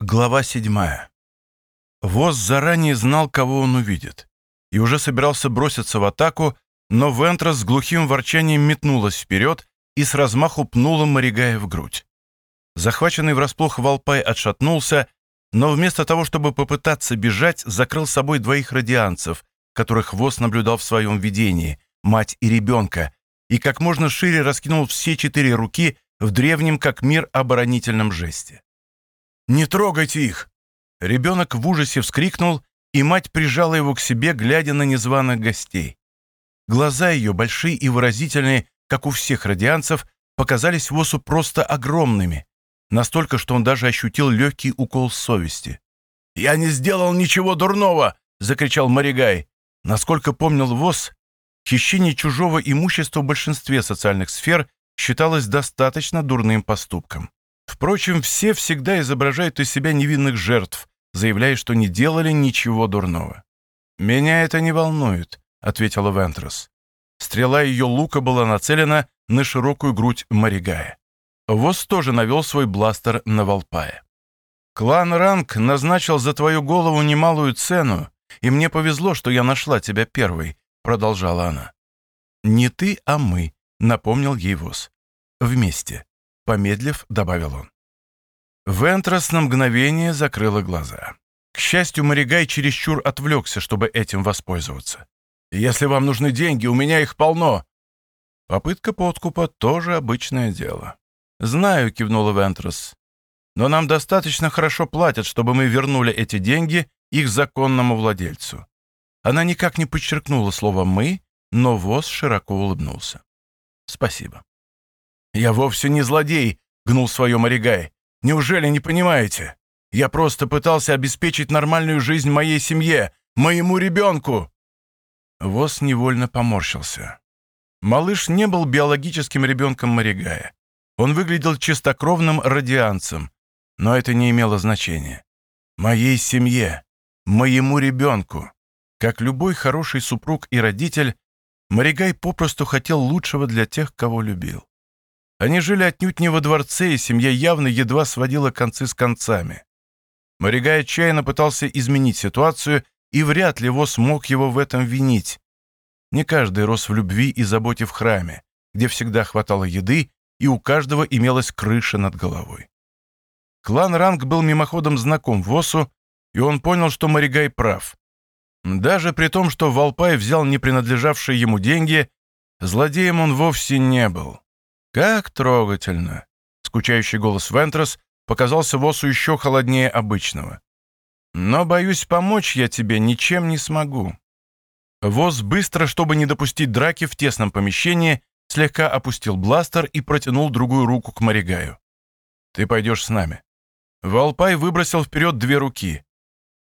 Глава седьмая. Воз заранее знал, кого он увидит, и уже собирался броситься в атаку, но Вентра с глухим ворчанием метнулась вперед и с размаху пнула Маригая в грудь. Захваченный врасплох Валпай отшатнулся, но вместо того, чтобы попытаться бежать, закрыл собой двоих радианцев, которых Воз наблюдал в своем видении, мать и ребенка, и как можно шире раскинул все четыре руки в древнем как мир оборонительном жесте. «Не трогайте их!» Ребенок в ужасе вскрикнул, и мать прижала его к себе, глядя на незваных гостей. Глаза ее, большие и выразительные, как у всех радианцев, показались Восу просто огромными, настолько, что он даже ощутил легкий укол совести. «Я не сделал ничего дурного!» — закричал Маригай. Насколько помнил Вос, хищение чужого имущества в большинстве социальных сфер считалось достаточно дурным поступком. Впрочем, все всегда изображают из себя невинных жертв, заявляя, что не делали ничего дурного. «Меня это не волнует», — ответила Вентрос. Стрела ее лука была нацелена на широкую грудь Маригая. Вос тоже навел свой бластер на Волпая. «Клан Ранг назначил за твою голову немалую цену, и мне повезло, что я нашла тебя первой», — продолжала она. «Не ты, а мы», — напомнил ей Вос. «Вместе». Помедлив, добавил он. Вентрос на мгновение закрыла глаза. К счастью, Маригай чересчур отвлекся, чтобы этим воспользоваться. «Если вам нужны деньги, у меня их полно!» Попытка подкупа — тоже обычное дело. «Знаю», — кивнула Вентрос. «Но нам достаточно хорошо платят, чтобы мы вернули эти деньги их законному владельцу». Она никак не подчеркнула слово «мы», но Воз широко улыбнулся. «Спасибо». «Я вовсе не злодей», — гнул свое Маригай. «Неужели не понимаете? Я просто пытался обеспечить нормальную жизнь моей семье, моему ребенку». Воз невольно поморщился. Малыш не был биологическим ребенком Маригая. Он выглядел чистокровным радианцем, но это не имело значения. «Моей семье, моему ребенку». Как любой хороший супруг и родитель, Маригай попросту хотел лучшего для тех, кого любил. Они жили отнюдь не во дворце, и семья явно едва сводила концы с концами. Моригай отчаянно пытался изменить ситуацию, и вряд ли его смог его в этом винить. Не каждый рос в любви и заботе в храме, где всегда хватало еды, и у каждого имелась крыша над головой. Клан Ранг был мимоходом знаком Восу, и он понял, что Моригай прав. Даже при том, что Валпай взял не принадлежавшие ему деньги, злодеем он вовсе не был. «Как трогательно!» Скучающий голос Вентрос показался Восу еще холоднее обычного. «Но, боюсь, помочь я тебе ничем не смогу». Воз быстро, чтобы не допустить драки в тесном помещении, слегка опустил бластер и протянул другую руку к Маригаю. «Ты пойдешь с нами». Валпай выбросил вперед две руки.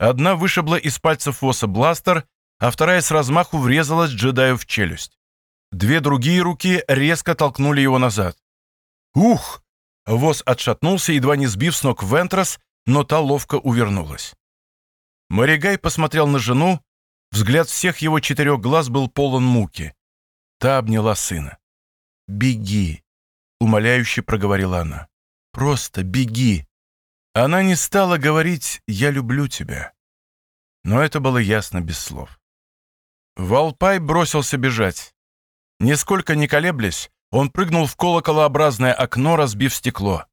Одна вышибла из пальцев Воса бластер, а вторая с размаху врезалась джедаю в челюсть. Две другие руки резко толкнули его назад. «Ух!» Воз отшатнулся, едва не сбив с ног Вентрос, но та ловко увернулась. Моригай посмотрел на жену, взгляд всех его четырех глаз был полон муки. Та обняла сына. «Беги!» — умоляюще проговорила она. «Просто беги!» Она не стала говорить «я люблю тебя». Но это было ясно без слов. Валпай бросился бежать. Нисколько не колеблясь, он прыгнул в колоколообразное окно, разбив стекло.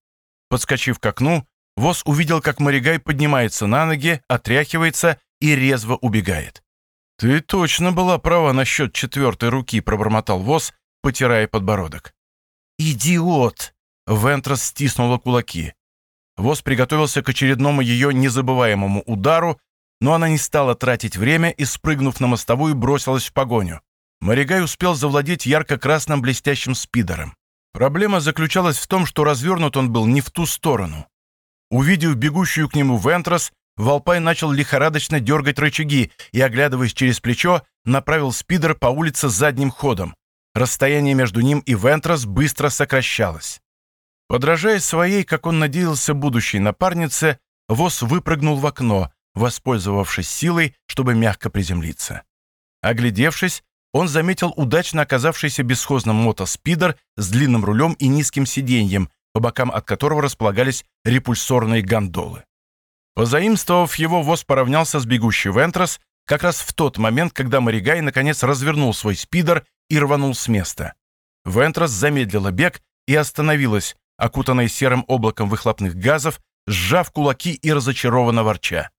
Подскочив к окну, Воз увидел, как Маригай поднимается на ноги, отряхивается и резво убегает. «Ты точно была права насчет четвертой руки», — пробормотал Воз, потирая подбородок. «Идиот!» — Вентрос стиснула кулаки. Воз приготовился к очередному ее незабываемому удару, но она не стала тратить время и, спрыгнув на мостовую, бросилась в погоню. Моригай успел завладеть ярко-красным блестящим спидером. Проблема заключалась в том, что развернут он был не в ту сторону. Увидев бегущую к нему Вентрос, Валпай начал лихорадочно дергать рычаги и, оглядываясь через плечо, направил спидер по улице задним ходом. Расстояние между ним и Вентрос быстро сокращалось. Подражая своей, как он надеялся, будущей напарнице, Вос выпрыгнул в окно, воспользовавшись силой, чтобы мягко приземлиться. Оглядевшись, он заметил удачно оказавшийся бесхозным мотоспидер с длинным рулем и низким сиденьем, по бокам от которого располагались репульсорные гондолы. Позаимствовав его, ВОЗ поравнялся с бегущей Вентрос как раз в тот момент, когда Маригай наконец развернул свой спидер и рванул с места. Вентрос замедлила бег и остановилась, окутанная серым облаком выхлопных газов, сжав кулаки и разочарованно ворча.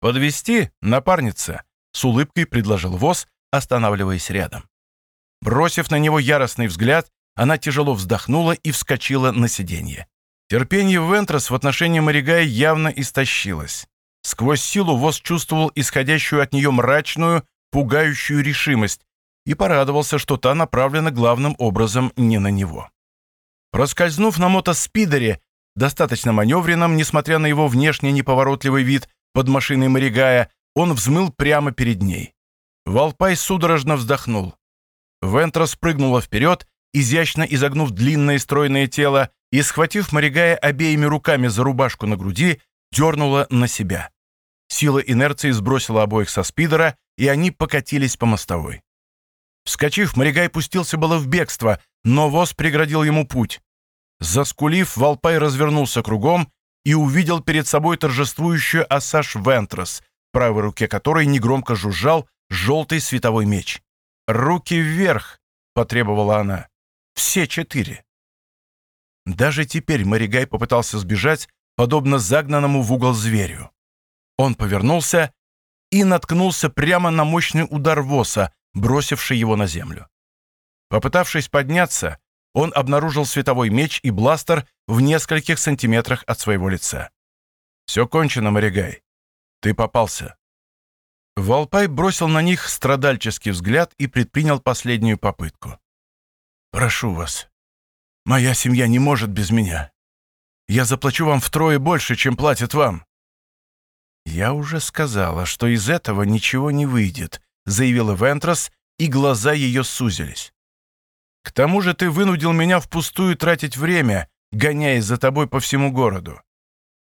«Подвести, напарница?» — с улыбкой предложил ВОЗ, останавливаясь рядом. Бросив на него яростный взгляд, она тяжело вздохнула и вскочила на сиденье. Терпение Вентрос в отношении Маригая явно истощилось. Сквозь силу ВОЗ чувствовал исходящую от нее мрачную, пугающую решимость и порадовался, что та направлена главным образом не на него. Проскользнув на мотоспидере, достаточно маневренном, несмотря на его внешне неповоротливый вид под машиной Маригая, он взмыл прямо перед ней. Валпай судорожно вздохнул. Вентра спрыгнула вперед, изящно изогнув длинное стройное тело и, схватив Маригая обеими руками за рубашку на груди, дернула на себя. Сила инерции сбросила обоих со спидера, и они покатились по мостовой. Вскочив, Маригай пустился было в бегство, но воз преградил ему путь. Заскулив, Валпай развернулся кругом и увидел перед собой торжествующую Ассаш Вентрос, правой руке которой негромко жужжал желтый световой меч. «Руки вверх!» — потребовала она. «Все четыре!» Даже теперь Маригай попытался сбежать, подобно загнанному в угол зверю. Он повернулся и наткнулся прямо на мощный удар Воса, бросивший его на землю. Попытавшись подняться, он обнаружил световой меч и бластер в нескольких сантиметрах от своего лица. «Все кончено, Маригай. Ты попался». Волпай бросил на них страдальческий взгляд и предпринял последнюю попытку. «Прошу вас. Моя семья не может без меня. Я заплачу вам втрое больше, чем платят вам». «Я уже сказала, что из этого ничего не выйдет», заявила Вентрос, и глаза ее сузились. «К тому же ты вынудил меня впустую тратить время, гоняясь за тобой по всему городу.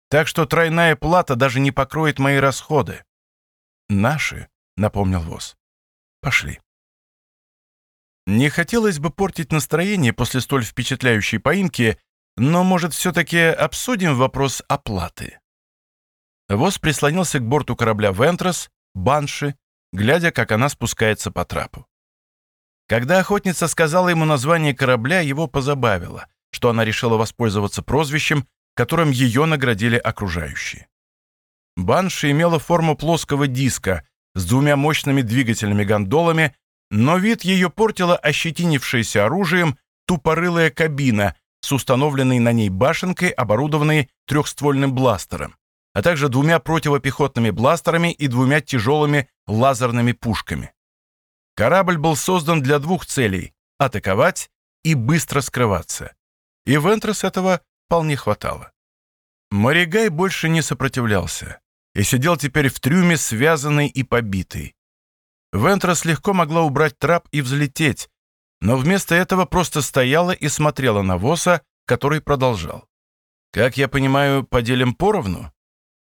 Так что тройная плата даже не покроет мои расходы». «Наши», — напомнил Воз. «Пошли». Не хотелось бы портить настроение после столь впечатляющей поимки, но, может, все-таки обсудим вопрос оплаты. Воз прислонился к борту корабля «Вентрос», «Банши», глядя, как она спускается по трапу. Когда охотница сказала ему название корабля, его позабавило, что она решила воспользоваться прозвищем, которым ее наградили окружающие. Банши имела форму плоского диска с двумя мощными двигательными-гондолами, но вид ее портила ощетинившаяся оружием тупорылая кабина с установленной на ней башенкой, оборудованной трехствольным бластером а также двумя противопехотными бластерами и двумя тяжелыми лазерными пушками. Корабль был создан для двух целей — атаковать и быстро скрываться. И Вентрес этого вполне хватало. Моригай больше не сопротивлялся и сидел теперь в трюме, связанный и побитый. Вентрес легко могла убрать трап и взлететь, но вместо этого просто стояла и смотрела на Воса, который продолжал. «Как я понимаю, поделим поровну?»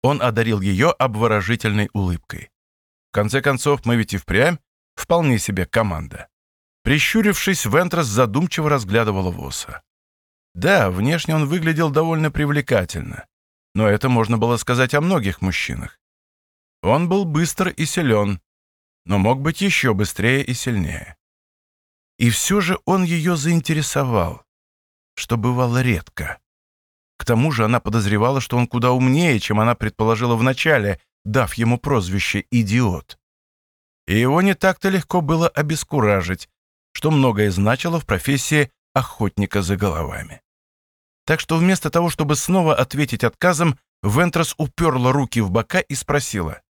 Он одарил ее обворожительной улыбкой. В конце концов, мы ведь и впрямь вполне себе команда. Прищурившись, Вентрос задумчиво разглядывала Воса. Да, внешне он выглядел довольно привлекательно, но это можно было сказать о многих мужчинах. Он был быстр и силен, но мог быть еще быстрее и сильнее. И все же он ее заинтересовал, что бывало редко. К тому же она подозревала, что он куда умнее, чем она предположила вначале, дав ему прозвище «идиот». И его не так-то легко было обескуражить, что многое значило в профессии охотника за головами. Так что вместо того, чтобы снова ответить отказом, Вентрос уперла руки в бока и спросила,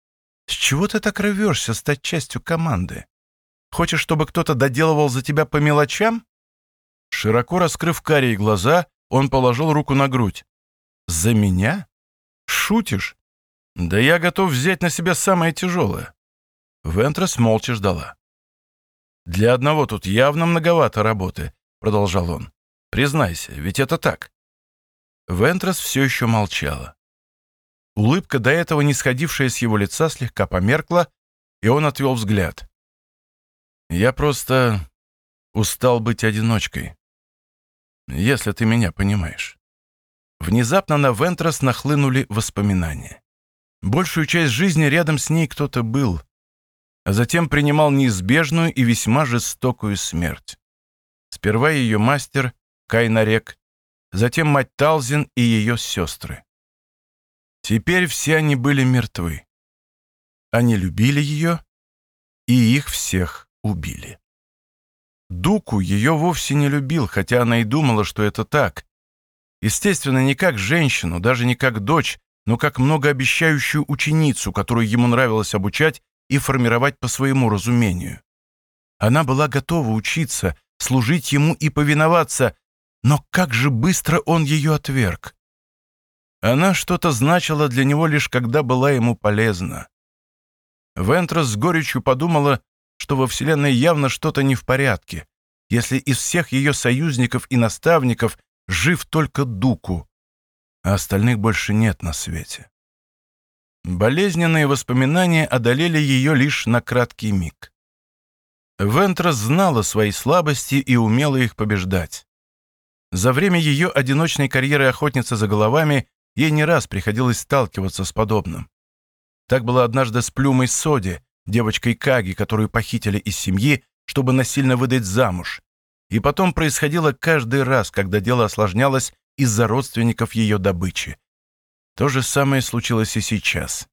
«С чего ты так рвешься стать частью команды? Хочешь, чтобы кто-то доделывал за тебя по мелочам?» Широко раскрыв карие глаза, он положил руку на грудь. «За меня? Шутишь? Да я готов взять на себя самое тяжелое». Вентрес молча ждала. «Для одного тут явно многовато работы», — продолжал он. «Признайся, ведь это так». Вентрес все еще молчала. Улыбка, до этого не сходившая с его лица, слегка померкла, и он отвел взгляд. «Я просто устал быть одиночкой если ты меня понимаешь. Внезапно на Вентрос нахлынули воспоминания. Большую часть жизни рядом с ней кто-то был, а затем принимал неизбежную и весьма жестокую смерть. Сперва ее мастер, Кайнарек, затем мать Талзин и ее сестры. Теперь все они были мертвы. Они любили ее, и их всех убили. Дуку ее вовсе не любил, хотя она и думала, что это так. Естественно, не как женщину, даже не как дочь, но как многообещающую ученицу, которую ему нравилось обучать и формировать по своему разумению. Она была готова учиться, служить ему и повиноваться, но как же быстро он ее отверг. Она что-то значила для него лишь когда была ему полезна. Вентрос с горечью подумала, что во Вселенной явно что-то не в порядке, если из всех ее союзников и наставников жив только Дуку, а остальных больше нет на свете. Болезненные воспоминания одолели ее лишь на краткий миг. Вентрос знала свои слабости и умела их побеждать. За время ее одиночной карьеры охотницы за головами Ей не раз приходилось сталкиваться с подобным. Так было однажды с Плюмой Соди, девочкой Каги, которую похитили из семьи, чтобы насильно выдать замуж. И потом происходило каждый раз, когда дело осложнялось из-за родственников ее добычи. То же самое случилось и сейчас.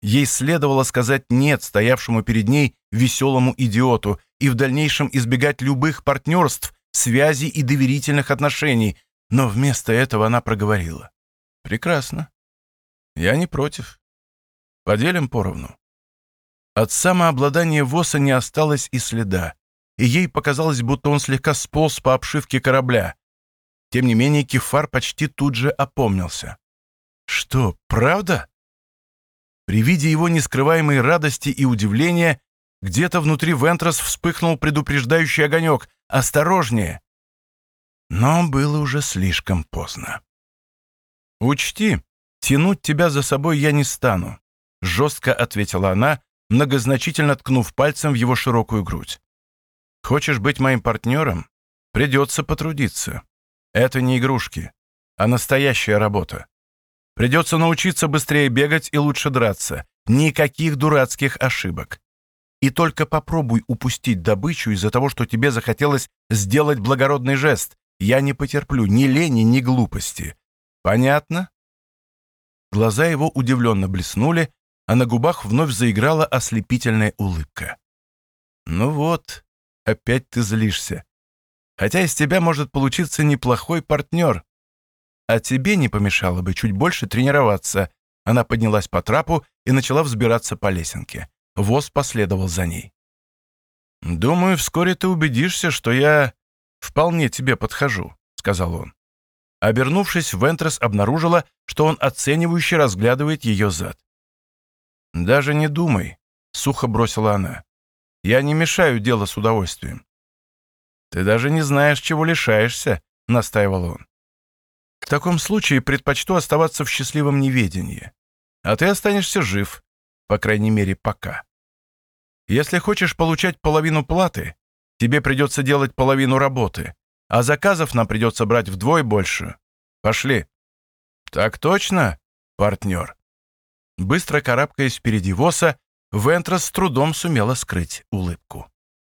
Ей следовало сказать «нет» стоявшему перед ней веселому идиоту и в дальнейшем избегать любых партнерств, связей и доверительных отношений, но вместо этого она проговорила. Прекрасно. Я не против. Поделим поровну. От самообладания Воса не осталось и следа, и ей показалось, будто он слегка сполз по обшивке корабля. Тем не менее, Кефар почти тут же опомнился. «Что, правда?» При виде его нескрываемой радости и удивления где-то внутри Вентрос вспыхнул предупреждающий огонек. «Осторожнее!» Но было уже слишком поздно. «Учти, тянуть тебя за собой я не стану», — жестко ответила она, многозначительно ткнув пальцем в его широкую грудь. «Хочешь быть моим партнером? Придется потрудиться. Это не игрушки, а настоящая работа. Придется научиться быстрее бегать и лучше драться. Никаких дурацких ошибок. И только попробуй упустить добычу из-за того, что тебе захотелось сделать благородный жест. Я не потерплю ни лени, ни глупости. Понятно?» Глаза его удивленно блеснули, а на губах вновь заиграла ослепительная улыбка. «Ну вот, опять ты злишься. Хотя из тебя может получиться неплохой партнер. А тебе не помешало бы чуть больше тренироваться». Она поднялась по трапу и начала взбираться по лесенке. Воз последовал за ней. «Думаю, вскоре ты убедишься, что я вполне тебе подхожу», — сказал он. Обернувшись, Вентрес обнаружила, что он оценивающе разглядывает ее зад. «Даже не думай», — сухо бросила она. «Я не мешаю дело с удовольствием». «Ты даже не знаешь, чего лишаешься», — настаивал он. «В таком случае предпочту оставаться в счастливом неведении. А ты останешься жив, по крайней мере, пока. Если хочешь получать половину платы, тебе придется делать половину работы, а заказов нам придется брать вдвое больше. Пошли». «Так точно, партнер». Быстро карабкаясь впереди Воса, Вентрас с трудом сумела скрыть улыбку.